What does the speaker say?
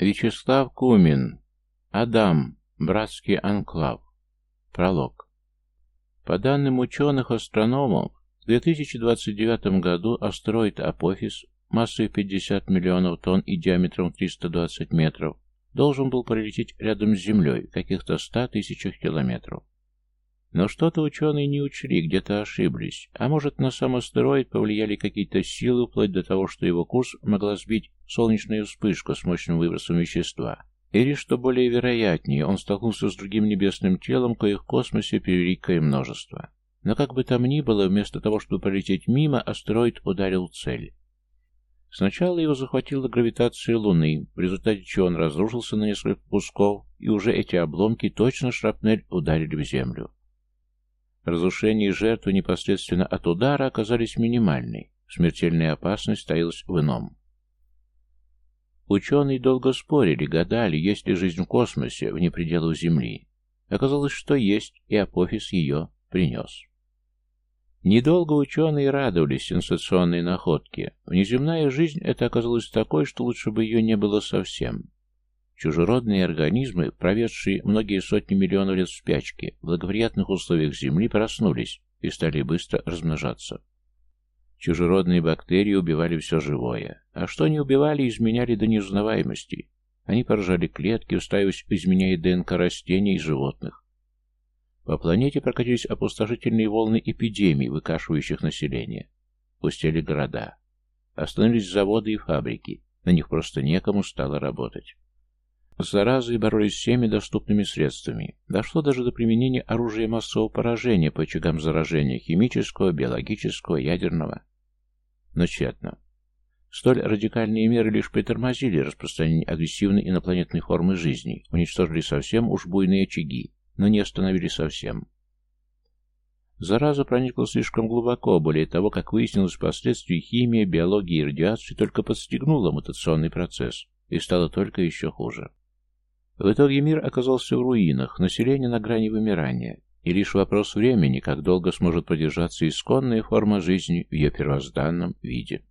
Вячеслав Кумин. Адам. Братский анклав. Пролог. По данным ученых-астрономов, в 2029 году астероид Апофис массой 50 миллионов тонн и диаметром 320 метров должен был пролететь рядом с Землей, каких-то 100 тысячах километров. Но что-то ученые не учли, где-то ошиблись. А может, на сам астероид повлияли какие-то силы, вплоть до того, что его курс могла сбить солнечная вспышка с мощным выбросом вещества. Или, что более вероятнее, он столкнулся с другим небесным телом, коих в космосе превеликое множество. Но как бы там ни было, вместо того, чтобы полететь мимо, астероид ударил цель. Сначала его захватила гравитация Луны, в результате чего он разрушился на несколько кусков, и уже эти обломки точно шрапнель ударили в Землю. Разрушение и жертвы непосредственно от удара оказались минимальной. Смертельная опасность стоялась в ином. Ученые долго спорили, гадали, есть ли жизнь в космосе, вне пределов Земли. Оказалось, что есть, и Апофис ее принес. Недолго ученые радовались сенсационной находке. Внеземная жизнь это оказалась такой, что лучше бы ее не было совсем. Чужеродные организмы, проведшие многие сотни миллионов лет в спячке, в благоприятных условиях Земли проснулись и стали быстро размножаться. Чужеродные бактерии убивали все живое, а что не убивали, изменяли до неузнаваемости. Они поражали клетки, устраиваясь, изменяя ДНК растений и животных. По планете прокатились опустошительные волны эпидемий, выкашивающих население. Пустели города. Остановились заводы и фабрики, на них просто некому стало работать. С заразой боролись всеми доступными средствами. Дошло даже до применения оружия массового поражения по очагам заражения химического, биологического, ядерного. Но тщетно. Столь радикальные меры лишь притормозили распространение агрессивной инопланетной формы жизни, уничтожили совсем уж буйные очаги, но не остановили совсем. Зараза проникла слишком глубоко, более того, как выяснилось впоследствии, химия, биология и радиация только подстегнула мутационный процесс, и стало только еще хуже. В итоге мир оказался в руинах, население на грани вымирания, и лишь вопрос времени, как долго сможет продержаться исконная форма жизни в ее первозданном виде.